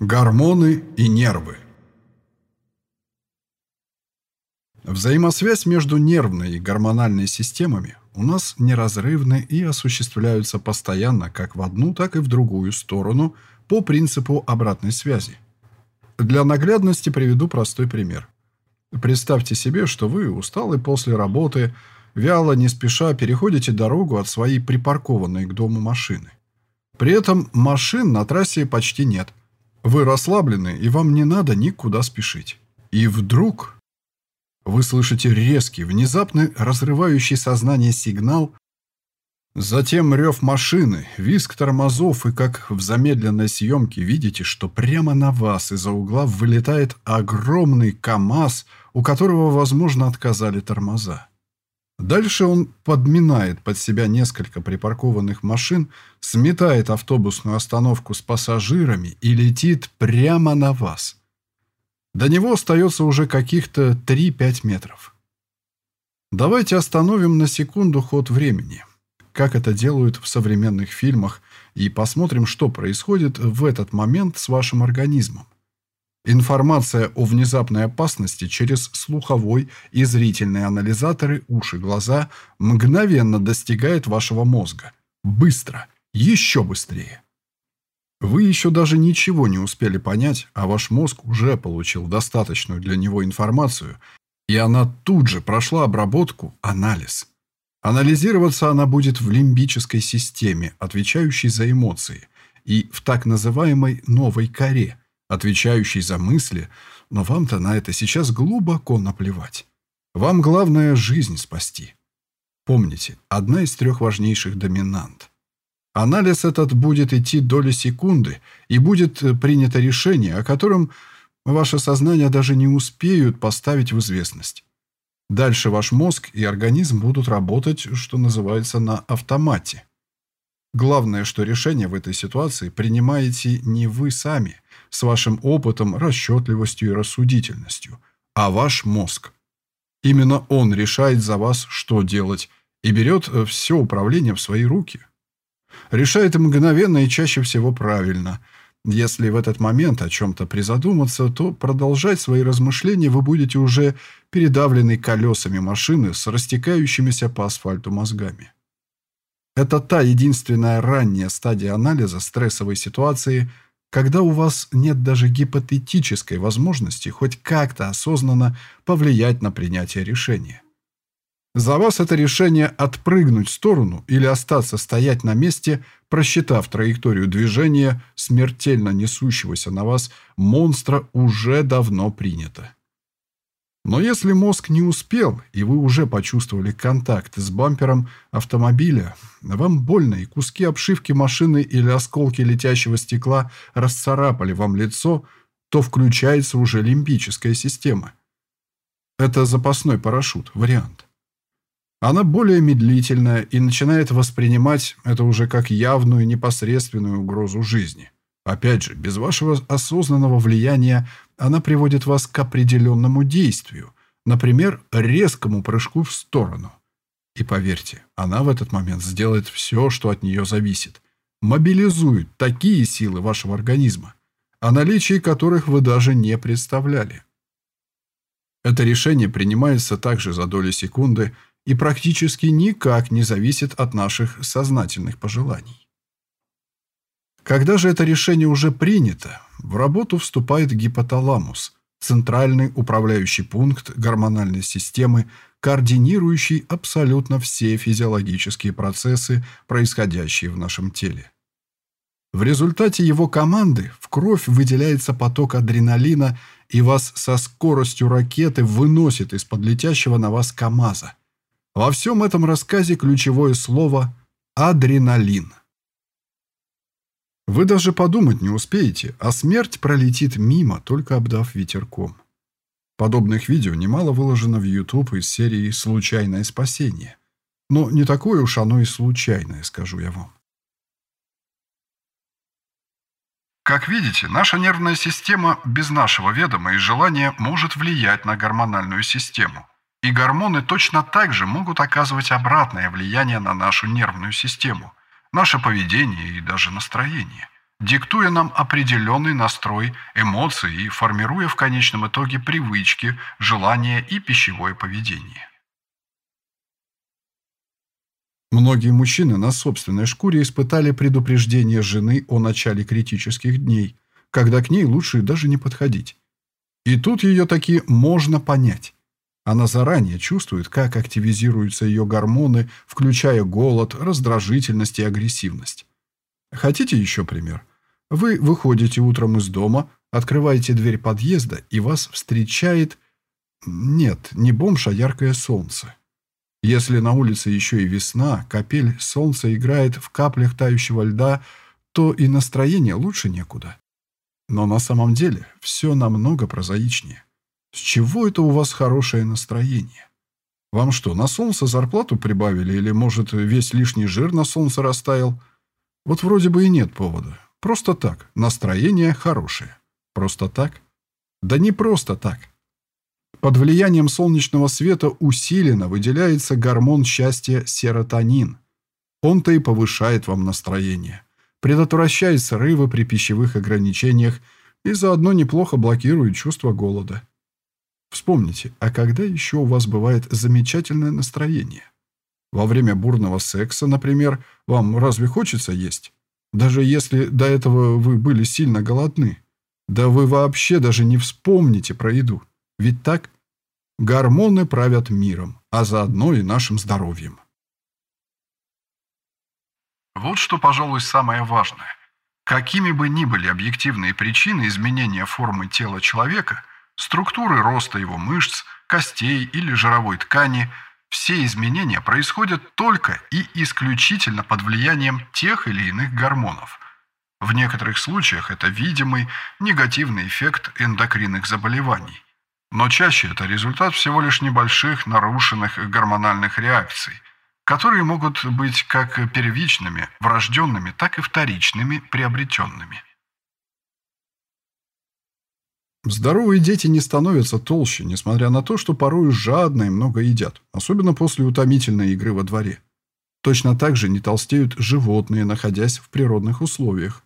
Гормоны и нервы. Взаимосвязь между нервной и гормональной системами у нас неразрывны и осуществляются постоянно как в одну, так и в другую сторону по принципу обратной связи. Для наглядности приведу простой пример. Представьте себе, что вы, усталый после работы, вяло, не спеша переходите дорогу от своей припаркованной к дому машины. При этом машин на трассе почти нет – вы расслаблены, и вам не надо никуда спешить. И вдруг вы слышите резкий, внезапный, разрывающий сознание сигнал, затем рев машины, визг тормозов, и как в замедленной съемке видите, что прямо на вас из-за угла вылетает огромный КАМАЗ, у которого, возможно, отказали тормоза. Дальше он подминает под себя несколько припаркованных машин, сметает автобусную остановку с пассажирами и летит прямо на вас. До него остается уже каких-то 3-5 метров. Давайте остановим на секунду ход времени, как это делают в современных фильмах, и посмотрим, что происходит в этот момент с вашим организмом. Информация о внезапной опасности через слуховой и зрительные анализаторы, уши, глаза мгновенно достигает вашего мозга. Быстро. Еще быстрее. Вы еще даже ничего не успели понять, а ваш мозг уже получил достаточную для него информацию, и она тут же прошла обработку, анализ. Анализироваться она будет в лимбической системе, отвечающей за эмоции, и в так называемой новой коре – отвечающий за мысли, но вам-то на это сейчас глубоко наплевать. Вам главное жизнь спасти. Помните, одна из трех важнейших доминант. Анализ этот будет идти доли секунды, и будет э, принято решение, о котором ваше сознание даже не успеют поставить в известность. Дальше ваш мозг и организм будут работать, что называется, на автомате. Главное, что решение в этой ситуации принимаете не вы сами – с вашим опытом, расчетливостью и рассудительностью, а ваш мозг. Именно он решает за вас, что делать, и берет э, все управление в свои руки. Решает мгновенно и чаще всего правильно. Если в этот момент о чем-то призадуматься, то продолжать свои размышления вы будете уже передавлены колесами машины с растекающимися по асфальту мозгами. Это та единственная ранняя стадия анализа стрессовой ситуации – когда у вас нет даже гипотетической возможности хоть как-то осознанно повлиять на принятие решения. За вас это решение отпрыгнуть в сторону или остаться стоять на месте, просчитав траекторию движения смертельно несущегося на вас монстра, уже давно принято. Но если мозг не успел, и вы уже почувствовали контакт с бампером автомобиля, вам больно, и куски обшивки машины или осколки летящего стекла расцарапали вам лицо, то включается уже лимбическая система. Это запасной парашют, вариант. Она более медлительная и начинает воспринимать это уже как явную непосредственную угрозу жизни. Опять же, без вашего осознанного влияния она приводит вас к определенному действию, например, резкому прыжку в сторону. И поверьте, она в этот момент сделает все, что от нее зависит. Мобилизует такие силы вашего организма, о наличии которых вы даже не представляли. Это решение принимается также за доли секунды и практически никак не зависит от наших сознательных пожеланий. Когда же это решение уже принято, в работу вступает гипоталамус, центральный управляющий пункт гормональной системы, координирующий абсолютно все физиологические процессы, происходящие в нашем теле. В результате его команды в кровь выделяется поток адреналина, и вас со скоростью ракеты выносит из-под летящего на вас КАМАЗа. Во всем этом рассказе ключевое слово «адреналин». Вы даже подумать не успеете, а смерть пролетит мимо, только обдав ветерком. Подобных видео немало выложено в YouTube из серии «Случайное спасение». Но не такое уж оно и случайное, скажу я вам. Как видите, наша нервная система без нашего ведома и желания может влиять на гормональную систему. И гормоны точно так же могут оказывать обратное влияние на нашу нервную систему – наше поведение и даже настроение. диктуя нам определенный настрой, эмоции и формируя в конечном итоге привычки, желания и пищевое поведение. Многие мужчины на собственной шкуре испытали предупреждение жены о начале критических дней, когда к ней лучше даже не подходить. И тут ее таки можно понять. Она заранее чувствует, как активизируются ее гормоны, включая голод, раздражительность и агрессивность. Хотите еще пример? Вы выходите утром из дома, открываете дверь подъезда, и вас встречает... Нет, не бомж, а яркое солнце. Если на улице еще и весна, капель солнца играет в каплях тающего льда, то и настроение лучше некуда. Но на самом деле все намного прозаичнее. С чего это у вас хорошее настроение? Вам что, на солнце зарплату прибавили или, может, весь лишний жир на солнце растаял? Вот вроде бы и нет повода. Просто так. Настроение хорошее. Просто так? Да не просто так. Под влиянием солнечного света усиленно выделяется гормон счастья серотонин. Он-то и повышает вам настроение, предотвращает срывы при пищевых ограничениях и заодно неплохо блокирует чувство голода. Вспомните, а когда еще у вас бывает замечательное настроение? Во время бурного секса, например, вам разве хочется есть? Даже если до этого вы были сильно голодны. Да вы вообще даже не вспомните про еду. Ведь так? Гормоны правят миром, а заодно и нашим здоровьем. Вот что, пожалуй, самое важное. Какими бы ни были объективные причины изменения формы тела человека, структуры роста его мышц, костей или жировой ткани, все изменения происходят только и исключительно под влиянием тех или иных гормонов. В некоторых случаях это видимый негативный эффект эндокринных заболеваний. Но чаще это результат всего лишь небольших нарушенных гормональных реакций, которые могут быть как первичными, врожденными, так и вторичными, приобретенными. Здоровые дети не становятся толще, несмотря на то, что порой жадно и много едят, особенно после утомительной игры во дворе. Точно так же не толстеют животные, находясь в природных условиях.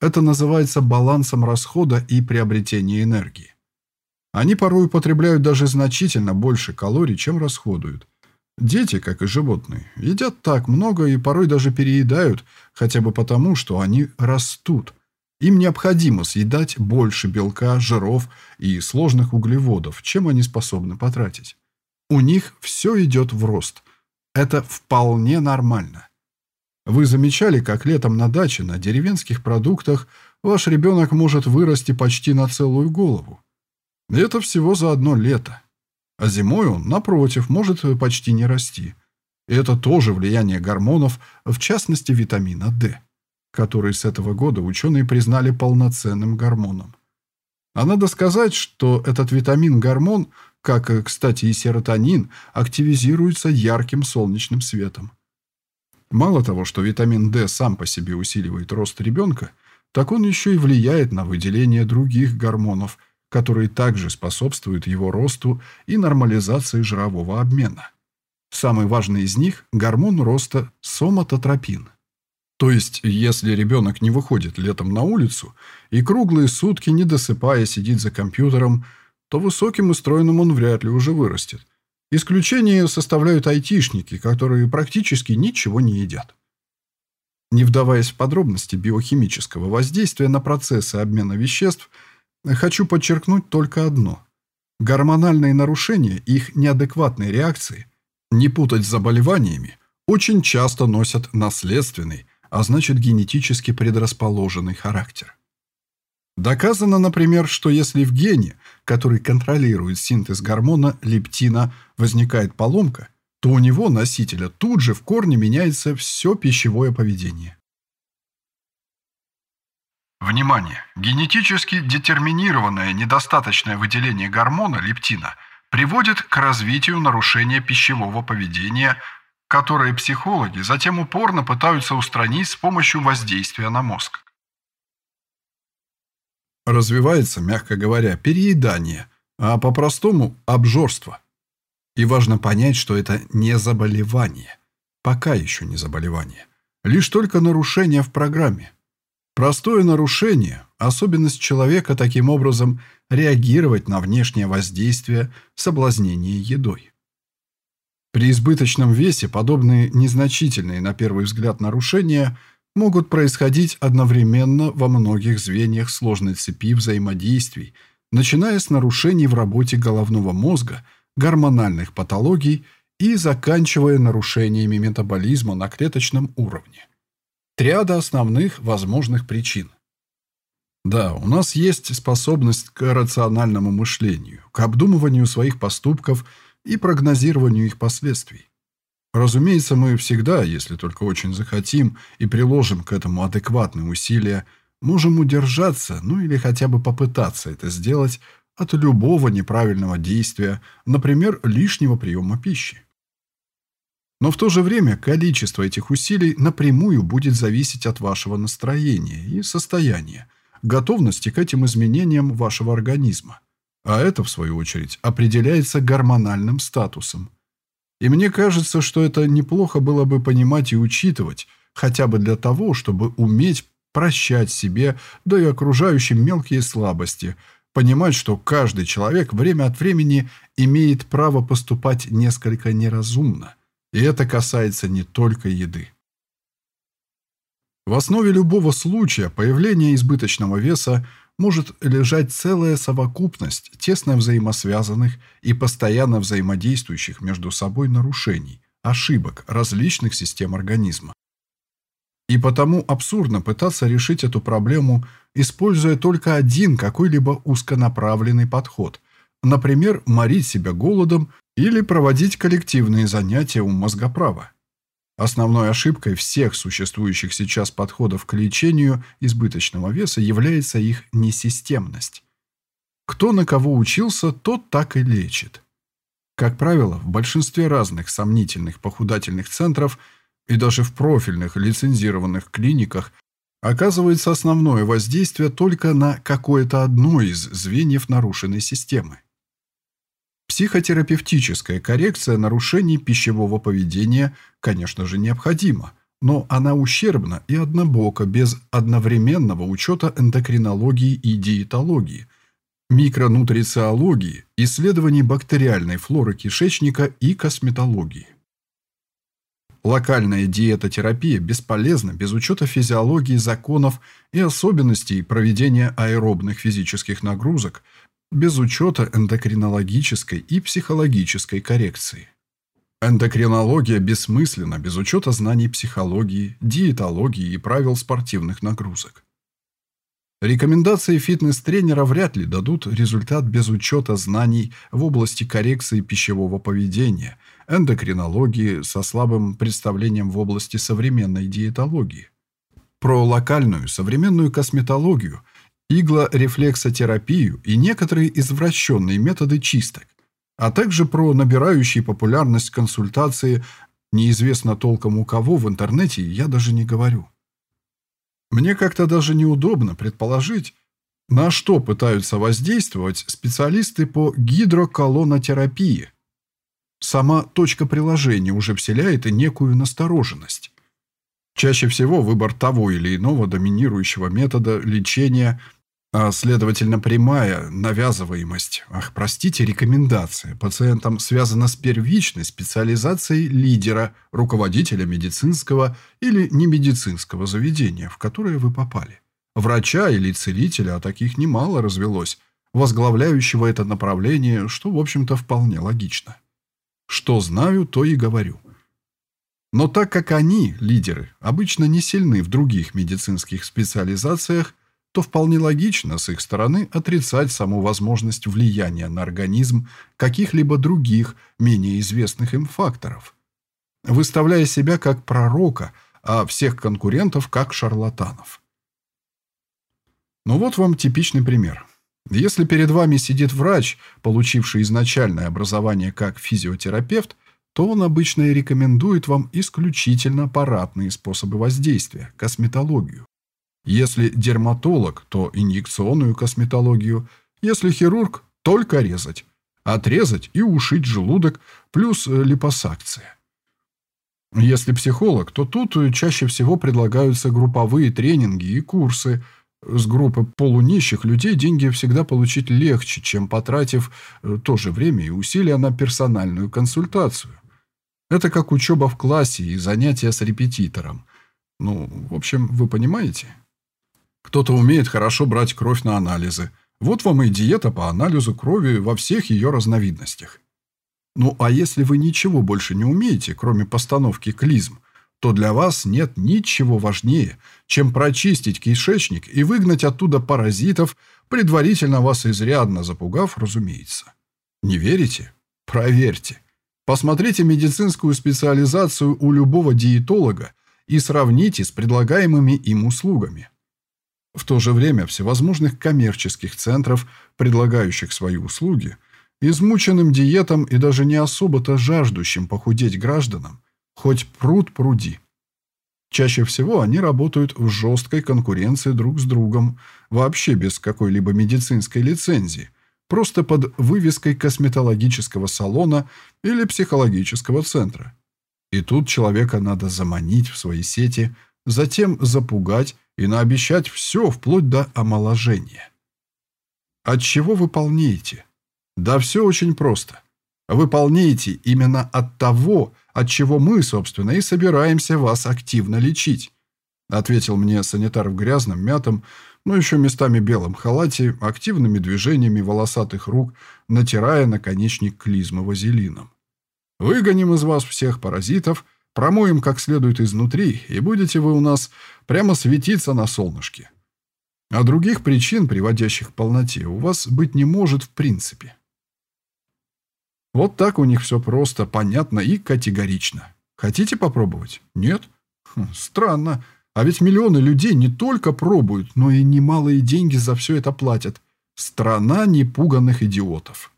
Это называется балансом расхода и приобретения энергии. Они порой употребляют даже значительно больше калорий, чем расходуют. Дети, как и животные, едят так много и порой даже переедают, хотя бы потому, что они растут. Им необходимо съедать больше белка, жиров и сложных углеводов, чем они способны потратить. У них все идет в рост. Это вполне нормально. Вы замечали, как летом на даче на деревенских продуктах ваш ребенок может вырасти почти на целую голову? Это всего за одно лето. А зимой он, напротив, может почти не расти. И это тоже влияние гормонов, в частности витамина D, который с этого года ученые признали полноценным гормоном. А надо сказать, что этот витамин-гормон, как, кстати, и серотонин, активизируется ярким солнечным светом. Мало того, что витамин D сам по себе усиливает рост ребенка, так он еще и влияет на выделение других гормонов – которые также способствуют его росту и нормализации жирового обмена. Самый важный из них – гормон роста соматотропин. То есть, если ребенок не выходит летом на улицу и круглые сутки, не досыпая, сидит за компьютером, то высоким и стройным он вряд ли уже вырастет. Исключение составляют айтишники, которые практически ничего не едят. Не вдаваясь в подробности биохимического воздействия на процессы обмена веществ – Хочу подчеркнуть только одно. Гормональные нарушения и их неадекватные реакции, не путать с заболеваниями, очень часто носят наследственный, а значит генетически предрасположенный характер. Доказано, например, что если в гене, который контролирует синтез гормона лептина, возникает поломка, то у него, носителя, тут же в корне меняется все пищевое поведение. Внимание! Генетически детерминированное недостаточное выделение гормона лептина приводит к развитию нарушения пищевого поведения, которое психологи затем упорно пытаются устранить с помощью воздействия на мозг. Развивается, мягко говоря, переедание, а по-простому – обжорство. И важно понять, что это не заболевание. Пока еще не заболевание. Лишь только нарушение в программе – Простое нарушение – особенность человека таким образом реагировать на внешнее воздействие соблазнения едой. При избыточном весе подобные незначительные на первый взгляд нарушения могут происходить одновременно во многих звеньях сложной цепи взаимодействий, начиная с нарушений в работе головного мозга, гормональных патологий и заканчивая нарушениями метаболизма на клеточном уровне. Триада основных возможных причин. Да, у нас есть способность к рациональному мышлению, к обдумыванию своих поступков и прогнозированию их последствий. Разумеется, мы всегда, если только очень захотим и приложим к этому адекватные усилия, можем удержаться, ну или хотя бы попытаться это сделать от любого неправильного действия, например, лишнего приема пищи. Но в то же время количество этих усилий напрямую будет зависеть от вашего настроения и состояния, готовности к этим изменениям вашего организма. А это, в свою очередь, определяется гормональным статусом. И мне кажется, что это неплохо было бы понимать и учитывать, хотя бы для того, чтобы уметь прощать себе, да и окружающим мелкие слабости, понимать, что каждый человек время от времени имеет право поступать несколько неразумно, и это касается не только еды. В основе любого случая появления избыточного веса может лежать целая совокупность тесно взаимосвязанных и постоянно взаимодействующих между собой нарушений, ошибок различных систем организма. И потому абсурдно пытаться решить эту проблему, используя только один какой-либо узконаправленный подход, например, морить себя голодом или проводить коллективные занятия у мозгоправа. Основной ошибкой всех существующих сейчас подходов к лечению избыточного веса является их несистемность. Кто на кого учился, тот так и лечит. Как правило, в большинстве разных сомнительных похудательных центров и даже в профильных лицензированных клиниках оказывается основное воздействие только на какое-то одно из звеньев нарушенной системы. Психотерапевтическая коррекция нарушений пищевого поведения, конечно же, необходима, но она ущербна и однобока без одновременного учета эндокринологии и диетологии, микронутрициологии, исследований бактериальной флоры кишечника и косметологии. Локальная диетотерапия бесполезна без учета физиологии законов и особенностей проведения аэробных физических нагрузок, без учета эндокринологической и психологической коррекции. Эндокринология бессмысленна без учета знаний психологии, диетологии и правил спортивных нагрузок. Рекомендации фитнес-тренера вряд ли дадут результат без учета знаний в области коррекции пищевого поведения, эндокринологии со слабым представлением в области современной диетологии. Про локальную современную косметологию иглорефлексотерапию и некоторые извращенные методы чисток, а также про набирающие популярность консультации неизвестно толком у кого в интернете я даже не говорю. Мне как-то даже неудобно предположить, на что пытаются воздействовать специалисты по гидроколонотерапии. Сама точка приложения уже вселяет и некую настороженность. Чаще всего выбор того или иного доминирующего метода лечения – а, следовательно, прямая навязываемость, ах, простите, рекомендация пациентам связана с первичной специализацией лидера, руководителя медицинского или немедицинского заведения, в которое вы попали. Врача или целителя, а таких немало развелось, возглавляющего это направление, что, в общем-то, вполне логично. Что знаю, то и говорю. Но так как они, лидеры, обычно не сильны в других медицинских специализациях, то вполне логично с их стороны отрицать саму возможность влияния на организм каких-либо других, менее известных им факторов, выставляя себя как пророка, а всех конкурентов как шарлатанов. Ну вот вам типичный пример. Если перед вами сидит врач, получивший изначальное образование как физиотерапевт, то он обычно и рекомендует вам исключительно аппаратные способы воздействия, косметологию. Если дерматолог, то инъекционную косметологию. Если хирург, только резать. Отрезать и ушить желудок, плюс э, липосакция. Если психолог, то тут чаще всего предлагаются групповые тренинги и курсы. С группы полунищих людей деньги всегда получить легче, чем потратив э, то же время и усилия на персональную консультацию. Это как учеба в классе и занятия с репетитором. Ну, в общем, вы понимаете? Кто-то умеет хорошо брать кровь на анализы. Вот вам и диета по анализу крови во всех ее разновидностях. Ну, а если вы ничего больше не умеете, кроме постановки клизм, то для вас нет ничего важнее, чем прочистить кишечник и выгнать оттуда паразитов, предварительно вас изрядно запугав, разумеется. Не верите? Проверьте. Посмотрите медицинскую специализацию у любого диетолога и сравните с предлагаемыми им услугами. В то же время всевозможных коммерческих центров, предлагающих свои услуги – Измученным диетам и даже не особо-то жаждущим похудеть гражданам, хоть пруд пруди. Чаще всего они работают в жесткой конкуренции друг с другом, вообще без какой-либо медицинской лицензии, просто под вывеской косметологического салона или психологического центра. И тут человека надо заманить в свои сети, затем запугать и наобещать все вплоть до омоложения. От чего вы полнеете? Да все очень просто. Выполняйте именно от того, от чего мы, собственно, и собираемся вас активно лечить, ответил мне санитар в грязном, мятом, но еще местами белом халате, активными движениями волосатых рук, натирая наконечник клизмы вазелином. Выгоним из вас всех паразитов, промоем как следует изнутри, и будете вы у нас прямо светиться на солнышке. А других причин, приводящих к полноте, у вас быть не может в принципе. Вот так у них все просто, понятно и категорично. Хотите попробовать? Нет? Хм, странно. А ведь миллионы людей не только пробуют, но и немалые деньги за все это платят. Страна непуганных идиотов.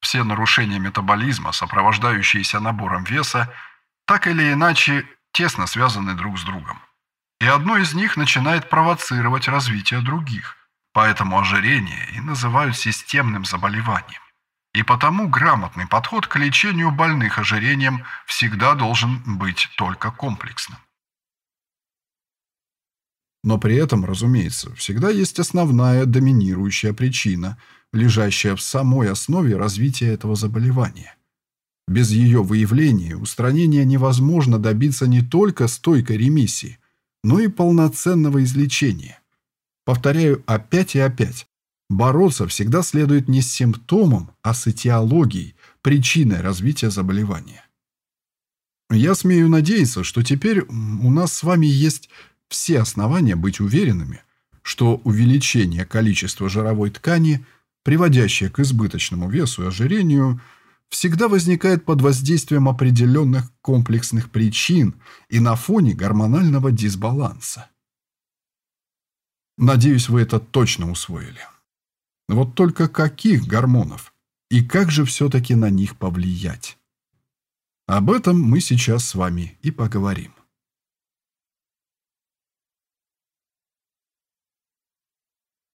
Все нарушения метаболизма, сопровождающиеся набором веса, так или иначе тесно связаны друг с другом. И одно из них начинает провоцировать развитие других. Поэтому ожирение и называют системным заболеванием. И потому грамотный подход к лечению больных ожирением всегда должен быть только комплексным. Но при этом, разумеется, всегда есть основная доминирующая причина, лежащая в самой основе развития этого заболевания. Без ее выявления устранения невозможно добиться не только стойкой ремиссии, но и полноценного излечения. Повторяю опять и опять. Бороться всегда следует не с симптомом, а с этиологией, причиной развития заболевания. Я смею надеяться, что теперь у нас с вами есть все основания быть уверенными, что увеличение количества жировой ткани, приводящее к избыточному весу и ожирению, всегда возникает под воздействием определенных комплексных причин и на фоне гормонального дисбаланса. Надеюсь, вы это точно усвоили. Вот только каких гормонов? И как же все-таки на них повлиять? Об этом мы сейчас с вами и поговорим.